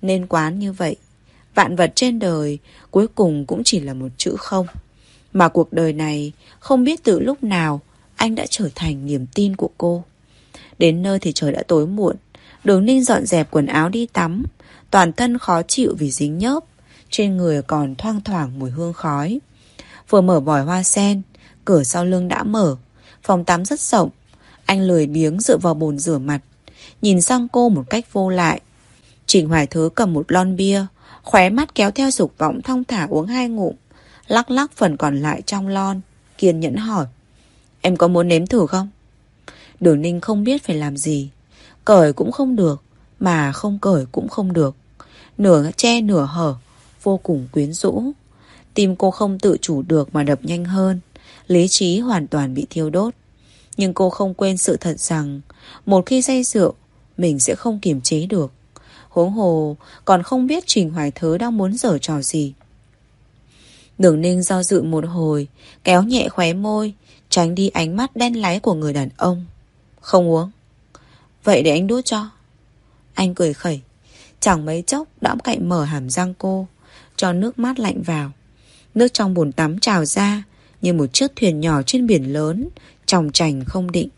nên quán như vậy. Vạn vật trên đời cuối cùng cũng chỉ là một chữ không. Mà cuộc đời này không biết từ lúc nào anh đã trở thành niềm tin của cô. Đến nơi thì trời đã tối muộn. Đường ninh dọn dẹp quần áo đi tắm. Toàn thân khó chịu vì dính nhớp. Trên người còn thoang thoảng mùi hương khói. Vừa mở vòi hoa sen, cửa sau lưng đã mở. Phòng tắm rất rộng. Anh lười biếng dựa vào bồn rửa mặt. Nhìn sang cô một cách vô lại. Trình Hoài Thứ cầm một lon bia. Khóe mắt kéo theo dục vọng thong thả uống hai ngụm. Lắc lắc phần còn lại trong lon. Kiên nhẫn hỏi. Em có muốn nếm thử không? Đường ninh không biết phải làm gì. Cởi cũng không được. Mà không cởi cũng không được. Nửa che nửa hở. Vô cùng quyến rũ. Tim cô không tự chủ được mà đập nhanh hơn. Lý trí hoàn toàn bị thiêu đốt. Nhưng cô không quên sự thật rằng một khi say rượu, mình sẽ không kiềm chế được. Huống hồ còn không biết Trình Hoài thớ đang muốn dở trò gì. Đường ninh do dự một hồi, kéo nhẹ khóe môi, tránh đi ánh mắt đen láy của người đàn ông. Không uống. Vậy để anh đút cho. Anh cười khẩy. Chẳng mấy chốc đã cậy mở hàm răng cô, cho nước mát lạnh vào. Nước trong bồn tắm trào ra, như một chiếc thuyền nhỏ trên biển lớn, tròng trành không định.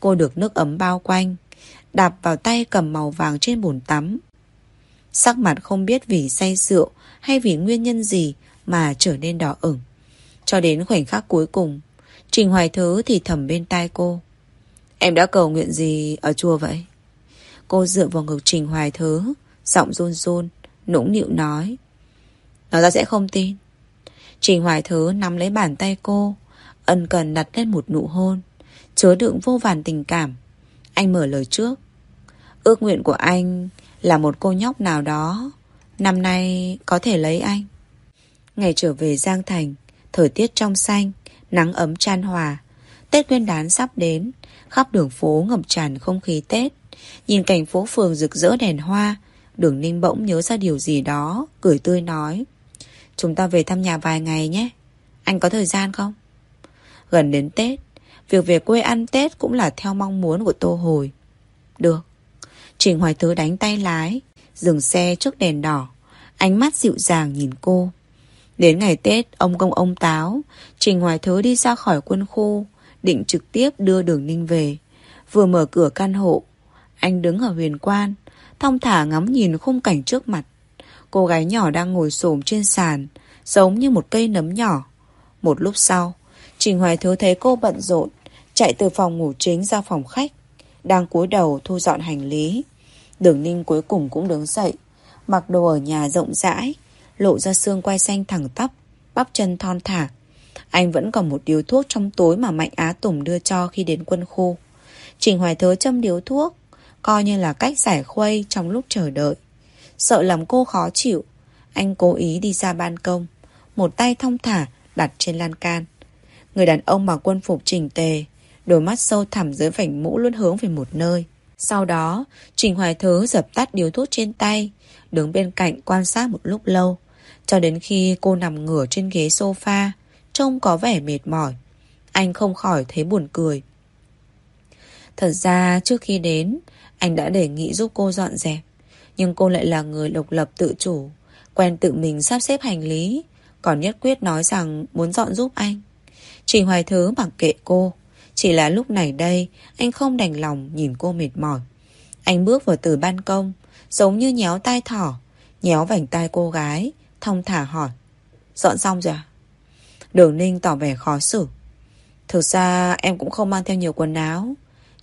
Cô được nước ấm bao quanh, đạp vào tay cầm màu vàng trên bồn tắm. Sắc mặt không biết vì say rượu hay vì nguyên nhân gì mà trở nên đỏ ửng. Cho đến khoảnh khắc cuối cùng, Trình Hoài Thứ thì thầm bên tai cô. Em đã cầu nguyện gì ở chùa vậy? Cô dựa vào ngực Trình Hoài Thứ, giọng run run, nũng nịu nói. Nó ra sẽ không tin. Trình Hoài Thứ nắm lấy bàn tay cô, ân cần đặt lên một nụ hôn, chứa đựng vô vàn tình cảm. Anh mở lời trước. Ước nguyện của anh là một cô nhóc nào đó, năm nay có thể lấy anh. Ngày trở về Giang Thành, thời tiết trong xanh, nắng ấm chan hòa. Tết nguyên đán sắp đến, khắp đường phố ngập tràn không khí Tết. Nhìn cảnh phố phường rực rỡ đèn hoa, đường ninh bỗng nhớ ra điều gì đó, cười tươi nói. Chúng ta về thăm nhà vài ngày nhé. Anh có thời gian không? Gần đến Tết, việc về quê ăn Tết cũng là theo mong muốn của Tô Hồi. Được. Trình Hoài Thứ đánh tay lái, dừng xe trước đèn đỏ. Ánh mắt dịu dàng nhìn cô. Đến ngày Tết, ông công ông táo, Trình Hoài Thứ đi ra khỏi quân khu, định trực tiếp đưa đường ninh về. Vừa mở cửa căn hộ, anh đứng ở huyền quan, thong thả ngắm nhìn khung cảnh trước mặt. Cô gái nhỏ đang ngồi xổm trên sàn, giống như một cây nấm nhỏ. Một lúc sau, Trình Hoài Thứ thấy cô bận rộn, chạy từ phòng ngủ chính ra phòng khách, đang cúi đầu thu dọn hành lý. Đường Ninh cuối cùng cũng đứng dậy, mặc đồ ở nhà rộng rãi, lộ ra xương quai xanh thẳng tắp, bắp chân thon thả. Anh vẫn còn một điếu thuốc trong tối mà Mạnh Á Tùng đưa cho khi đến quân khu. Trình Hoài Thớ châm điếu thuốc, coi như là cách giải khuây trong lúc chờ đợi. Sợ làm cô khó chịu, anh cố ý đi ra ban công, một tay thong thả đặt trên lan can. Người đàn ông mặc quân phục chỉnh tề, đôi mắt sâu thẳm dưới vảnh mũ luôn hướng về một nơi. Sau đó, Trình Hoài Thứ dập tắt điếu thuốc trên tay, đứng bên cạnh quan sát một lúc lâu, cho đến khi cô nằm ngửa trên ghế sofa, trông có vẻ mệt mỏi. Anh không khỏi thấy buồn cười. Thật ra trước khi đến, anh đã đề nghị giúp cô dọn dẹp. Nhưng cô lại là người độc lập tự chủ, quen tự mình sắp xếp hành lý, còn nhất quyết nói rằng muốn dọn giúp anh. Trình Hoài Thứ mặc kệ cô, chỉ là lúc này đây, anh không đành lòng nhìn cô mệt mỏi. Anh bước vào từ ban công, giống như nhéo tai thỏ, nhéo vành tai cô gái, thông thả hỏi. Dọn xong rồi à? Đường Ninh tỏ vẻ khó xử. Thực ra em cũng không mang theo nhiều quần áo,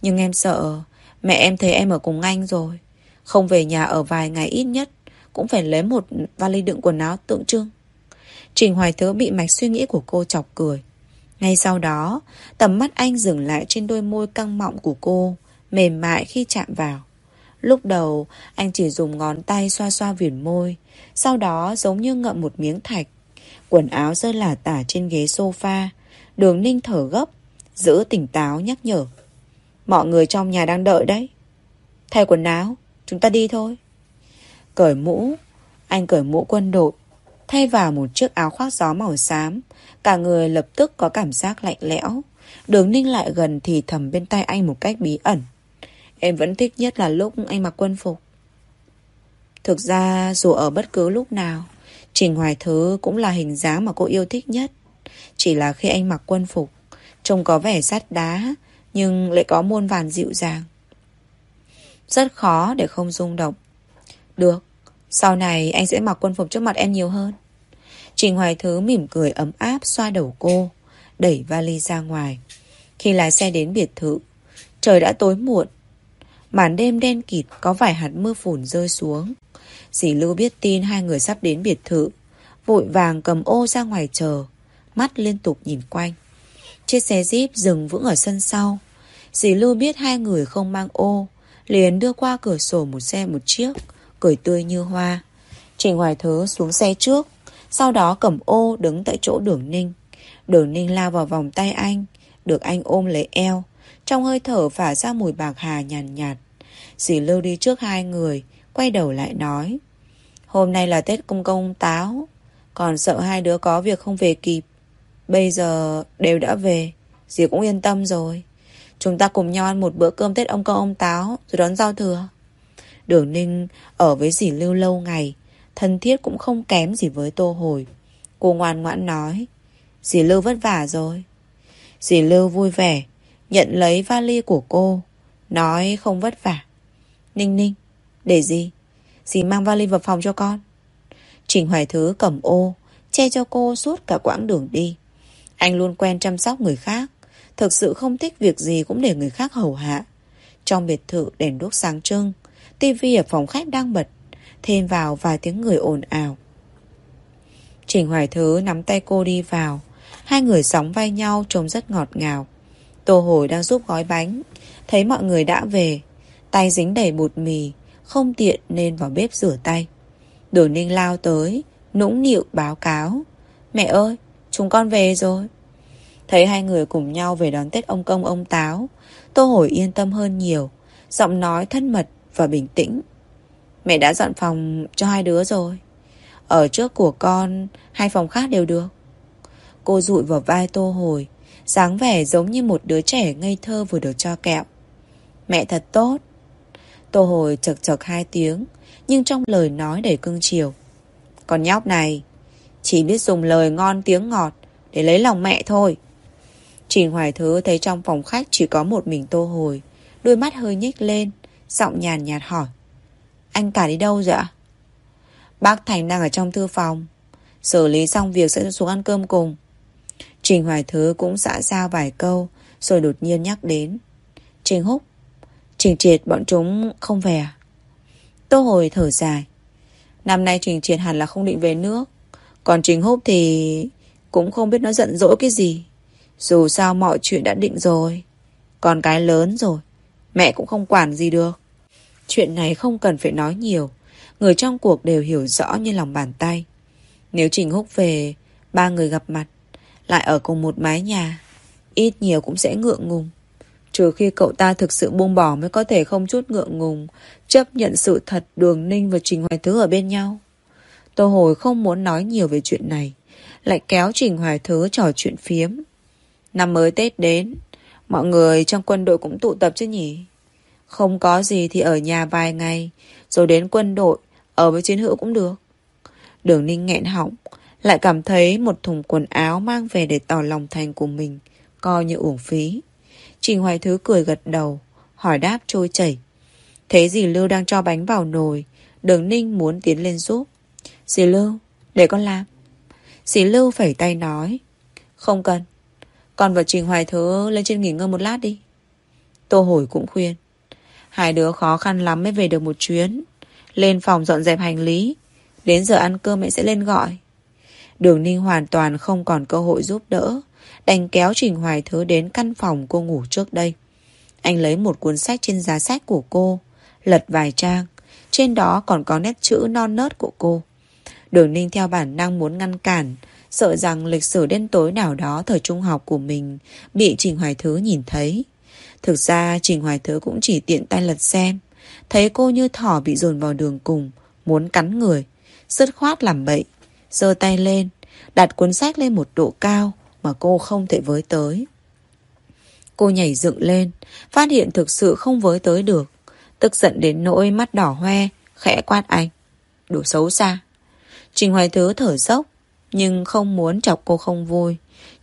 nhưng em sợ mẹ em thấy em ở cùng anh rồi. Không về nhà ở vài ngày ít nhất, cũng phải lấy một vali đựng quần áo tượng trưng. Trình Hoài Thứ bị mạch suy nghĩ của cô chọc cười. Ngay sau đó, tầm mắt anh dừng lại trên đôi môi căng mọng của cô, mềm mại khi chạm vào. Lúc đầu, anh chỉ dùng ngón tay xoa xoa viền môi, sau đó giống như ngậm một miếng thạch. Quần áo rơi lả tả trên ghế sofa, đường ninh thở gấp, giữ tỉnh táo nhắc nhở. Mọi người trong nhà đang đợi đấy. Thay quần áo, chúng ta đi thôi. Cởi mũ, anh cởi mũ quân đội, thay vào một chiếc áo khoác gió màu xám. Cả người lập tức có cảm giác lạnh lẽo. Đường ninh lại gần thì thầm bên tay anh một cách bí ẩn. Em vẫn thích nhất là lúc anh mặc quân phục. Thực ra dù ở bất cứ lúc nào, Trình Hoài Thứ cũng là hình dáng mà cô yêu thích nhất. Chỉ là khi anh mặc quân phục, trông có vẻ sắt đá, nhưng lại có muôn vàn dịu dàng. Rất khó để không rung động. Được, sau này anh sẽ mặc quân phục trước mặt em nhiều hơn. Trình Hoài Thứ mỉm cười ấm áp xoa đầu cô, đẩy vali ra ngoài. Khi lái xe đến biệt thự, trời đã tối muộn. Màn đêm đen kịt có vài hạt mưa phùn rơi xuống. Dì Lưu biết tin hai người sắp đến biệt thự, vội vàng cầm ô ra ngoài chờ, mắt liên tục nhìn quanh. Chiếc xe Jeep dừng vững ở sân sau. Dì Lưu biết hai người không mang ô, liền đưa qua cửa sổ một xe một chiếc, cười tươi như hoa. Trình Hoài Thứ xuống xe trước, sau đó cầm ô đứng tại chỗ đường ninh. Đường ninh lao vào vòng tay anh, được anh ôm lấy eo. Trong hơi thở phả ra mùi bạc hà nhàn nhạt, nhạt. Dì Lưu đi trước hai người, quay đầu lại nói. Hôm nay là Tết công công táo, còn sợ hai đứa có việc không về kịp. Bây giờ đều đã về, dì cũng yên tâm rồi. Chúng ta cùng nhau ăn một bữa cơm Tết ông công ông táo rồi đón giao thừa. Đường Ninh ở với dì Lưu lâu ngày, thân thiết cũng không kém gì với Tô Hồi. Cô ngoan ngoãn nói, dì Lưu vất vả rồi. Dì Lưu vui vẻ, nhận lấy vali của cô, nói không vất vả. Ninh Ninh, để gì? Dì mang vali vào phòng cho con. Trình Hoài Thứ cầm ô, che cho cô suốt cả quãng đường đi. Anh luôn quen chăm sóc người khác, thực sự không thích việc gì cũng để người khác hầu hạ. Trong biệt thự đèn đuốc sáng trưng, tivi ở phòng khách đang bật, thêm vào vài tiếng người ồn ào. Trình Hoài Thứ nắm tay cô đi vào, hai người sóng vai nhau trông rất ngọt ngào. Tô Hồi đang giúp gói bánh, thấy mọi người đã về, tay dính đầy bột mì, không tiện nên vào bếp rửa tay. Đồ Ninh lao tới, nũng nịu báo cáo. Mẹ ơi, chúng con về rồi. Thấy hai người cùng nhau về đón Tết ông công ông táo, Tô Hồi yên tâm hơn nhiều, giọng nói thân mật và bình tĩnh. Mẹ đã dọn phòng cho hai đứa rồi. Ở trước của con, hai phòng khác đều được. Cô rụi vào vai Tô Hồi, dáng vẻ giống như một đứa trẻ ngây thơ vừa được cho kẹo. Mẹ thật tốt. Tô Hồi chật chật hai tiếng, nhưng trong lời nói đầy cưng chiều. Còn nhóc này, chỉ biết dùng lời ngon tiếng ngọt để lấy lòng mẹ thôi. Trình Hoài Thứ thấy trong phòng khách chỉ có một mình Tô Hồi, đôi mắt hơi nhích lên, giọng nhàn nhạt hỏi. Anh cả đi đâu rồi ạ? Bác Thành đang ở trong thư phòng, xử lý xong việc sẽ xuống ăn cơm cùng. Trình Hoài Thứ cũng xã giao vài câu, rồi đột nhiên nhắc đến. Trình Húc, Trình Triệt bọn chúng không về à? Tô Hồi thở dài. Năm nay Trình Triệt hẳn là không định về nước. Còn Trình Húc thì cũng không biết nó giận dỗi cái gì. Dù sao mọi chuyện đã định rồi. Còn cái lớn rồi. Mẹ cũng không quản gì được. Chuyện này không cần phải nói nhiều. Người trong cuộc đều hiểu rõ như lòng bàn tay. Nếu Trình Húc về, ba người gặp mặt, lại ở cùng một mái nhà, ít nhiều cũng sẽ ngượng ngùng. Trừ khi cậu ta thực sự buông bỏ mới có thể không chút ngượng ngùng, chấp nhận sự thật Đường Ninh và Trình Hoài Thứ ở bên nhau. Tô Hồi không muốn nói nhiều về chuyện này, lại kéo Trình Hoài Thứ trò chuyện phiếm. Năm mới Tết đến, mọi người trong quân đội cũng tụ tập chứ nhỉ? Không có gì thì ở nhà vài ngày, rồi đến quân đội, ở với chiến hữu cũng được. Đường Ninh nghẹn họng, lại cảm thấy một thùng quần áo mang về để tỏ lòng thành của mình, coi như uổng phí. Trình Hoài Thứ cười gật đầu, hỏi đáp trôi chảy. Thế dì Lưu đang cho bánh vào nồi, đường Ninh muốn tiến lên giúp. Dì Lưu, để con làm. Dì Lưu phẩy tay nói. Không cần, con và Trình Hoài Thứ lên trên nghỉ ngơi một lát đi. Tô Hồi cũng khuyên. Hai đứa khó khăn lắm mới về được một chuyến. Lên phòng dọn dẹp hành lý. Đến giờ ăn cơm mẹ sẽ lên gọi. Đường Ninh hoàn toàn không còn cơ hội giúp đỡ. Đành kéo Trình Hoài Thứ đến căn phòng cô ngủ trước đây. Anh lấy một cuốn sách trên giá sách của cô, lật vài trang. Trên đó còn có nét chữ non nớt của cô. Đường Ninh theo bản năng muốn ngăn cản, sợ rằng lịch sử đen tối nào đó thời trung học của mình bị Trình Hoài Thứ nhìn thấy. Thực ra Trình Hoài Thứ cũng chỉ tiện tay lật xem, thấy cô như thỏ bị dồn vào đường cùng, muốn cắn người, sứt khoát làm bậy, giơ tay lên, đặt cuốn sách lên một độ cao mà cô không thể với tới. Cô nhảy dựng lên, phát hiện thực sự không với tới được, tức giận đến nỗi mắt đỏ hoe, khẽ quát anh. Đồ xấu xa. Trình Hoài Thứ thở dốc, nhưng không muốn chọc cô không vui.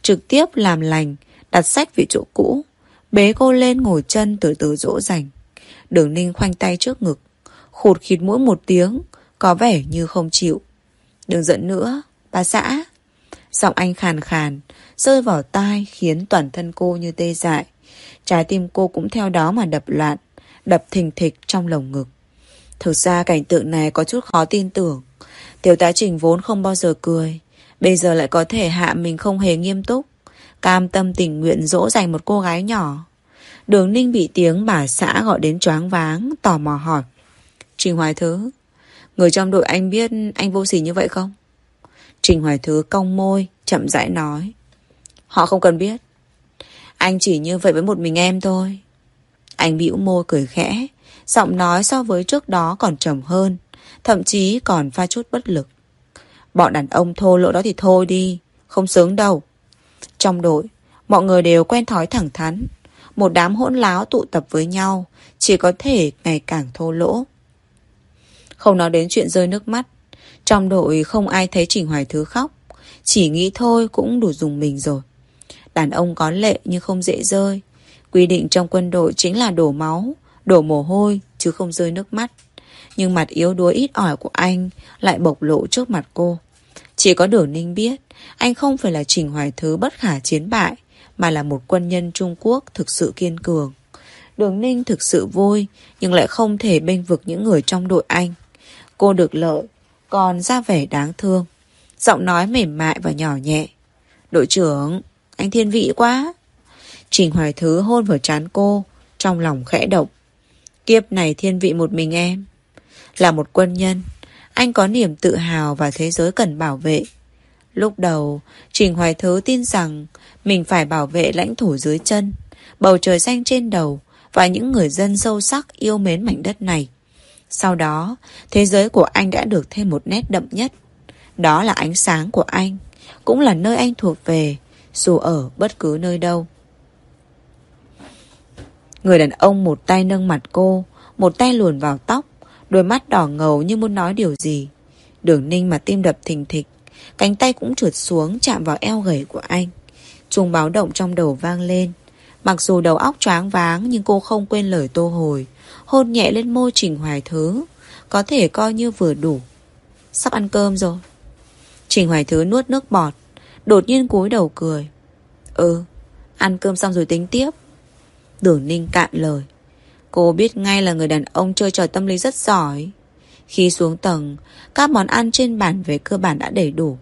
Trực tiếp làm lành, đặt sách về chỗ cũ, bế cô lên ngồi chân từ từ dỗ dành. Đường ninh khoanh tay trước ngực, khụt khịt mũi một tiếng, có vẻ như không chịu. Đừng giận nữa, bà xã. Giọng anh khàn khàn, rơi vào tai khiến toàn thân cô như tê dại. Trái tim cô cũng theo đó mà đập loạn, đập thình thịch trong lồng ngực. Thực ra cảnh tượng này có chút khó tin tưởng. Tiểu tá trình vốn không bao giờ cười. Bây giờ lại có thể hạ mình không hề nghiêm túc. Cam tâm tình nguyện dỗ dành một cô gái nhỏ. Đường ninh bị tiếng bà xã gọi đến choáng váng, tò mò hỏi. Trình Hoài Thứ, người trong đội anh biết anh vô sỉ như vậy không? Trình Hoài Thứ cong môi, chậm rãi nói. Họ không cần biết. Anh chỉ như vậy với một mình em thôi. Anh bĩu môi cười khẽ, giọng nói so với trước đó còn trầm hơn, thậm chí còn pha chút bất lực. Bọn đàn ông thô lỗ đó thì thôi đi, không sướng đâu. Trong đội, mọi người đều quen thói thẳng thắn. Một đám hỗn láo tụ tập với nhau, chỉ có thể ngày càng thô lỗ. Không nói đến chuyện rơi nước mắt, trong đội không ai thấy Trình Hoài Thứ khóc, chỉ nghĩ thôi cũng đủ dùng mình rồi. Đàn ông có lệ nhưng không dễ rơi. Quy định trong quân đội chính là đổ máu, đổ mồ hôi, chứ không rơi nước mắt. Nhưng mặt yếu đuối ít ỏi của anh lại bộc lộ trước mặt cô. Chỉ có Đường Ninh biết, anh không phải là Trình Hoài Thứ bất khả chiến bại, mà là một quân nhân Trung Quốc thực sự kiên cường. Đường Ninh thực sự vui, nhưng lại không thể bênh vực những người trong đội anh. Cô được lợi, còn ra vẻ đáng thương. Giọng nói mềm mại và nhỏ nhẹ. Đội trưởng, anh thiên vị quá. Trình Hoài Thứ hôn vào chán cô, trong lòng khẽ động. Kiếp này thiên vị một mình em. Là một quân nhân, anh có niềm tự hào và thế giới cần bảo vệ. Lúc đầu, Trình Hoài Thứ tin rằng mình phải bảo vệ lãnh thổ dưới chân, bầu trời xanh trên đầu và những người dân sâu sắc yêu mến mảnh đất này. Sau đó, thế giới của anh đã được thêm một nét đậm nhất. Đó là ánh sáng của anh, cũng là nơi anh thuộc về, dù ở bất cứ nơi đâu. Người đàn ông một tay nâng mặt cô, một tay luồn vào tóc, đôi mắt đỏ ngầu như muốn nói điều gì. Đường ninh mà tim đập thình thịch, cánh tay cũng trượt xuống chạm vào eo gầy của anh. Chuông báo động trong đầu vang lên. Mặc dù đầu óc choáng váng nhưng cô không quên lời tô hồi, hôn nhẹ lên môi Trình Hoài Thứ, có thể coi như vừa đủ. Sắp ăn cơm rồi. Trình Hoài Thứ nuốt nước bọt, đột nhiên cúi đầu cười. Ừ, ăn cơm xong rồi tính tiếp. Đường Ninh cạn lời. Cô biết ngay là người đàn ông chơi trò tâm lý rất giỏi. Khi xuống tầng, các món ăn trên bàn về cơ bản đã đầy đủ.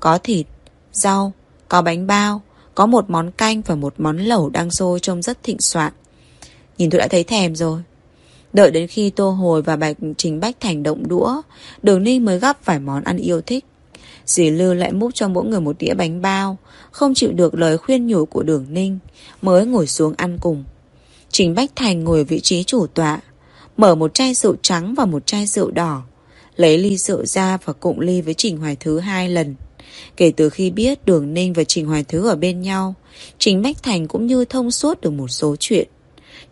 Có thịt, rau, có bánh bao, có một món canh và một món lẩu đang sôi trông rất thịnh soạn. Nhìn tôi đã thấy thèm rồi. Đợi đến khi Tô Hồi và Bạch Trình Bách Thành động đũa, Đường Ninh mới gắp vài món ăn yêu thích. Dì Lư lại múc cho mỗi người một đĩa bánh bao, không chịu được lời khuyên nhủ của Đường Ninh, mới ngồi xuống ăn cùng. Trình Bách Thành ngồi vị trí chủ tọa, mở một chai rượu trắng và một chai rượu đỏ, lấy ly rượu ra và cụng ly với Trình Hoài Thứ hai lần. Kể từ khi biết Đường Ninh và Trình Hoài Thứ ở bên nhau, Trình Bách Thành cũng như thông suốt được một số chuyện.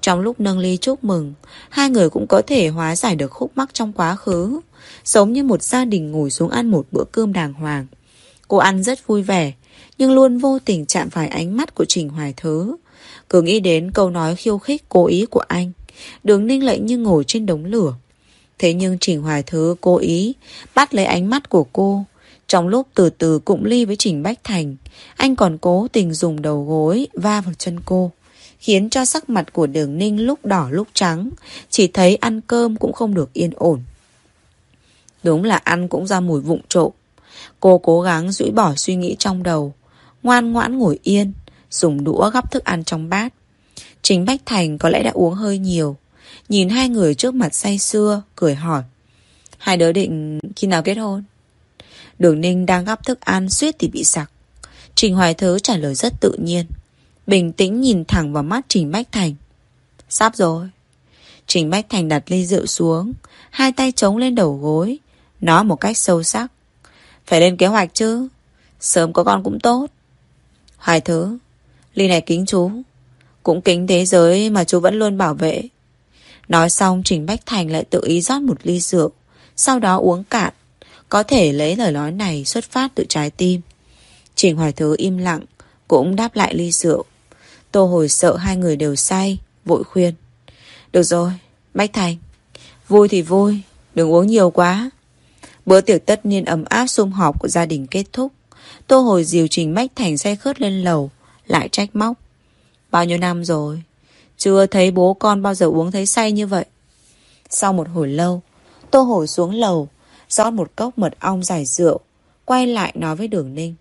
Trong lúc nâng ly chúc mừng, hai người cũng có thể hóa giải được khúc mắc trong quá khứ, giống như một gia đình ngồi xuống ăn một bữa cơm đàng hoàng. Cô ăn rất vui vẻ, nhưng luôn vô tình chạm phải ánh mắt của Trình Hoài Thứ. Cứ nghĩ đến câu nói khiêu khích cố ý của anh, đường ninh lệnh như ngồi trên đống lửa. Thế nhưng Trình Hoài Thứ cố ý bắt lấy ánh mắt của cô. Trong lúc từ từ cụm ly với Trình Bách Thành, anh còn cố tình dùng đầu gối va vào chân cô khiến cho sắc mặt của đường ninh lúc đỏ lúc trắng, chỉ thấy ăn cơm cũng không được yên ổn. Đúng là ăn cũng ra mùi vụng trộm. Cô cố gắng dũi bỏ suy nghĩ trong đầu, ngoan ngoãn ngồi yên, dùng đũa gắp thức ăn trong bát. Trình Bách Thành có lẽ đã uống hơi nhiều. Nhìn hai người trước mặt say xưa, cười hỏi. Hai đứa định khi nào kết hôn? Đường Ninh đang gắp thức ăn suýt thì bị sặc. Trình Hoài Thứ trả lời rất tự nhiên. Bình tĩnh nhìn thẳng vào mắt Trình Bách Thành. Sắp rồi. Trình Bách Thành đặt ly rượu xuống, hai tay chống lên đầu gối, nói một cách sâu sắc. Phải lên kế hoạch chứ, sớm có con cũng tốt. Hoài Thứ, ly này kính chú, cũng kính thế giới mà chú vẫn luôn bảo vệ. Nói xong Trình Bách Thành lại tự ý rót một ly rượu, sau đó uống cạn. Có thể lấy lời nói này xuất phát từ trái tim. Trình Hoài Thứ im lặng, cũng đáp lại ly rượu. Tô hồi sợ hai người đều say, vội khuyên. Được rồi, Bách Thành, vui thì vui, đừng uống nhiều quá. Bữa tiệc tất niên ấm áp sum họp của gia đình kết thúc. Tô hồi dìu Trình Bách Thành say khớt lên lầu, lại trách móc. Bao nhiêu năm rồi, chưa thấy bố con bao giờ uống thấy say như vậy. Sau một hồi lâu, Tô Hổ xuống lầu, rót một cốc mật ong giải rượu, quay lại nói với Đường Ninh.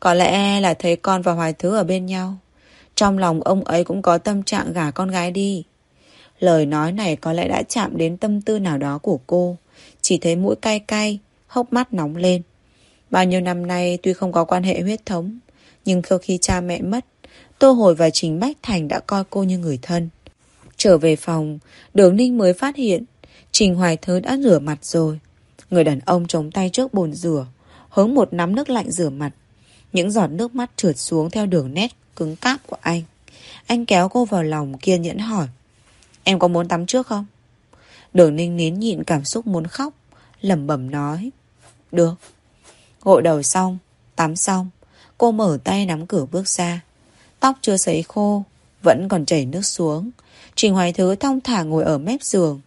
Có lẽ là thấy con và Hoài Thứ ở bên nhau. Trong lòng ông ấy cũng có tâm trạng gả con gái đi. Lời nói này có lẽ đã chạm đến tâm tư nào đó của cô. Chỉ thấy mũi cay cay, hốc mắt nóng lên. Bao nhiêu năm nay tuy không có quan hệ huyết thống, nhưng sau khi cha mẹ mất, Tô Hồi và Trình Bách Thành đã coi cô như người thân. Trở về phòng, Đường Ninh mới phát hiện Trình Hoài Thứ đã rửa mặt rồi. Người đàn ông chống tay trước bồn rửa, hứng một nắm nước lạnh rửa mặt. Những giọt nước mắt trượt xuống theo đường nét cứng cáp của anh. Anh kéo cô vào lòng kiên nhẫn hỏi. Em có muốn tắm trước không? Đường ninh nín nhịn cảm xúc muốn khóc, lẩm bẩm nói. Được. Gội đầu xong, tắm xong, cô mở tay nắm cửa bước ra. Tóc chưa sấy khô, vẫn còn chảy nước xuống. Trình Hoài Thứ thong thả ngồi ở mép giường,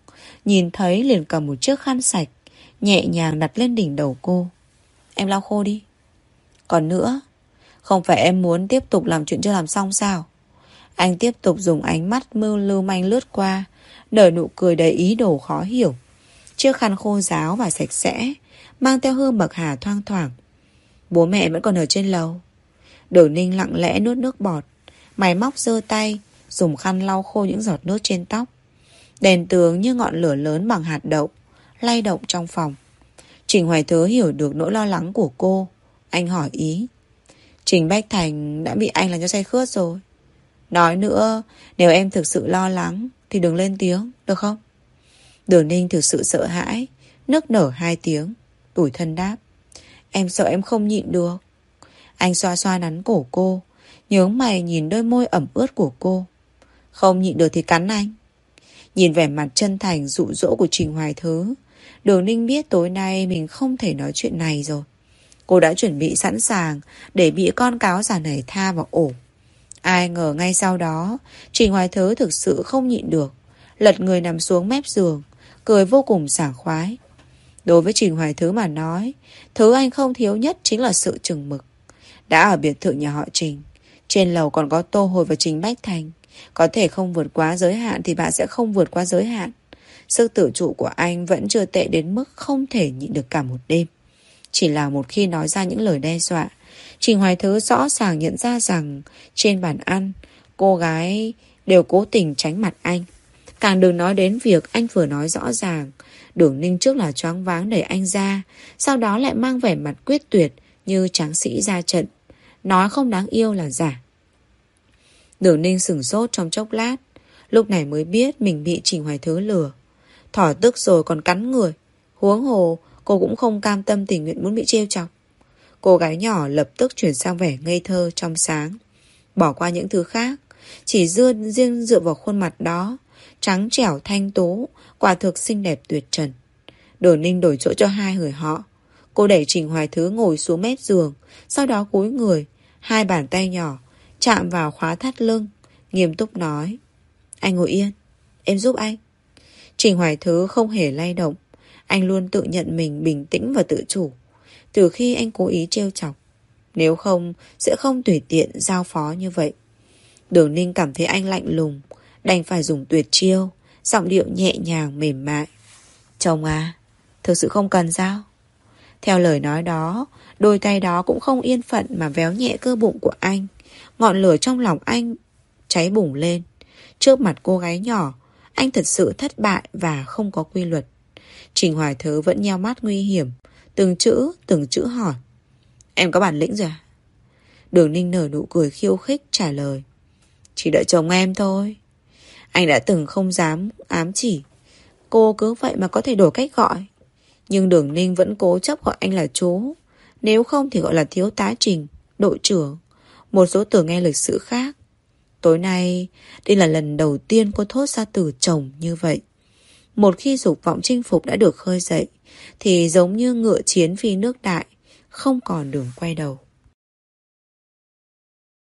nhìn thấy liền cầm một chiếc khăn sạch, nhẹ nhàng đặt lên đỉnh đầu cô. Em lau khô đi. Còn nữa, không phải em muốn tiếp tục làm chuyện chưa làm xong sao? Anh tiếp tục dùng ánh mắt mưu lưu manh lướt qua, nở nụ cười đầy ý đồ khó hiểu. Chiếc khăn khô ráo và sạch sẽ, mang theo hương bậc hà thoang thoảng. Bố mẹ vẫn còn ở trên lầu. Đường ninh lặng lẽ nuốt nước bọt, mày móc giơ tay, dùng khăn lau khô những giọt nước trên tóc. Đèn tường như ngọn lửa lớn bằng hạt đậu, lay động trong phòng. Trình Hoài Thứ hiểu được nỗi lo lắng của cô. Anh hỏi ý. Trình Bách Thành đã bị anh làm cho say khướt rồi. Nói nữa, nếu em thực sự lo lắng thì đừng lên tiếng, được không? Đường Ninh thực sự sợ hãi, nước nở hai tiếng. Tủi thân đáp. Em sợ em không nhịn được. Anh xoa xoa nắn cổ cô, nhớ mày nhìn đôi môi ẩm ướt của cô. Không nhịn được thì cắn anh. Nhìn vẻ mặt chân thành dụ dỗ của Trình Hoài Thứ, Đường Ninh biết tối nay mình không thể nói chuyện này rồi. Cô đã chuẩn bị sẵn sàng để bị con cáo giả này tha vào ổ. Ai ngờ ngay sau đó, Trình Hoài Thứ thực sự không nhịn được. Lật người nằm xuống mép giường, cười vô cùng sảng khoái. Đối với Trình Hoài Thứ mà nói, thứ anh không thiếu nhất chính là sự chừng mực. Đã ở biệt thự nhà họ Trình, trên lầu còn có Tô Hồi và Trình Bách Thành. Có thể không vượt quá giới hạn thì bạn sẽ không vượt qua giới hạn. Sức tự trụ của anh vẫn chưa tệ đến mức không thể nhịn được cả một đêm. Chỉ là một khi nói ra những lời đe dọa, Trình Hoài Thứ rõ ràng nhận ra rằng trên bàn ăn, cô gái đều cố tình tránh mặt anh. Càng đừng nói đến việc anh vừa nói rõ ràng. Đường ninh trước là choáng váng đẩy anh ra, sau đó lại mang vẻ mặt quyết tuyệt như tráng sĩ ra trận. Nói không đáng yêu là giả. Đường ninh sửng sốt trong chốc lát, lúc này mới biết mình bị Trình Hoài Thứ lừa. Thỏ tức rồi còn cắn người. Huống hồ, cô cũng không cam tâm tình nguyện muốn bị trêu chọc. Cô gái nhỏ lập tức chuyển sang vẻ ngây thơ trong sáng. Bỏ qua những thứ khác, chỉ dưa riêng dựa vào khuôn mặt đó, trắng trẻo thanh tố, quả thực xinh đẹp tuyệt trần. Đồ ninh đổi chỗ cho hai người họ. Cô đẩy Trình Hoài Thứ ngồi xuống mép giường, sau đó cúi người, hai bàn tay nhỏ, chạm vào khóa thắt lưng, nghiêm túc nói. Anh ngồi yên, em giúp anh. Trình Hoài Thứ không hề lay động, anh luôn tự nhận mình bình tĩnh và tự chủ. Từ khi anh cố ý trêu chọc, nếu không sẽ không tùy tiện giao phó như vậy. Đường Ninh cảm thấy anh lạnh lùng, đành phải dùng tuyệt chiêu, giọng điệu nhẹ nhàng mềm mại. Chồng à, thực sự không cần sao? Theo lời nói đó, đôi tay đó cũng không yên phận mà véo nhẹ cơ bụng của anh. Ngọn lửa trong lòng anh cháy bùng lên. Trước mặt cô gái nhỏ, anh thật sự thất bại và không có quy luật. Trình Hoài Thớ vẫn nheo mắt nguy hiểm, từng chữ, từng chữ hỏi. Em có bản lĩnh rồi à? Đường Ninh nở nụ cười khiêu khích trả lời. Chỉ đợi chồng em thôi. Anh đã từng không dám ám chỉ. Cô cứ vậy mà có thể đổi cách gọi. Nhưng đường Ninh vẫn cố chấp gọi anh là chú. Nếu không thì gọi là thiếu tá trình, đội trưởng. Một số từ nghe lịch sử khác. Tối nay, đây là lần đầu tiên cô thốt ra từ chồng như vậy. Một khi dục vọng chinh phục đã được khơi dậy, thì giống như ngựa chiến phi nước đại, không còn đường quay đầu.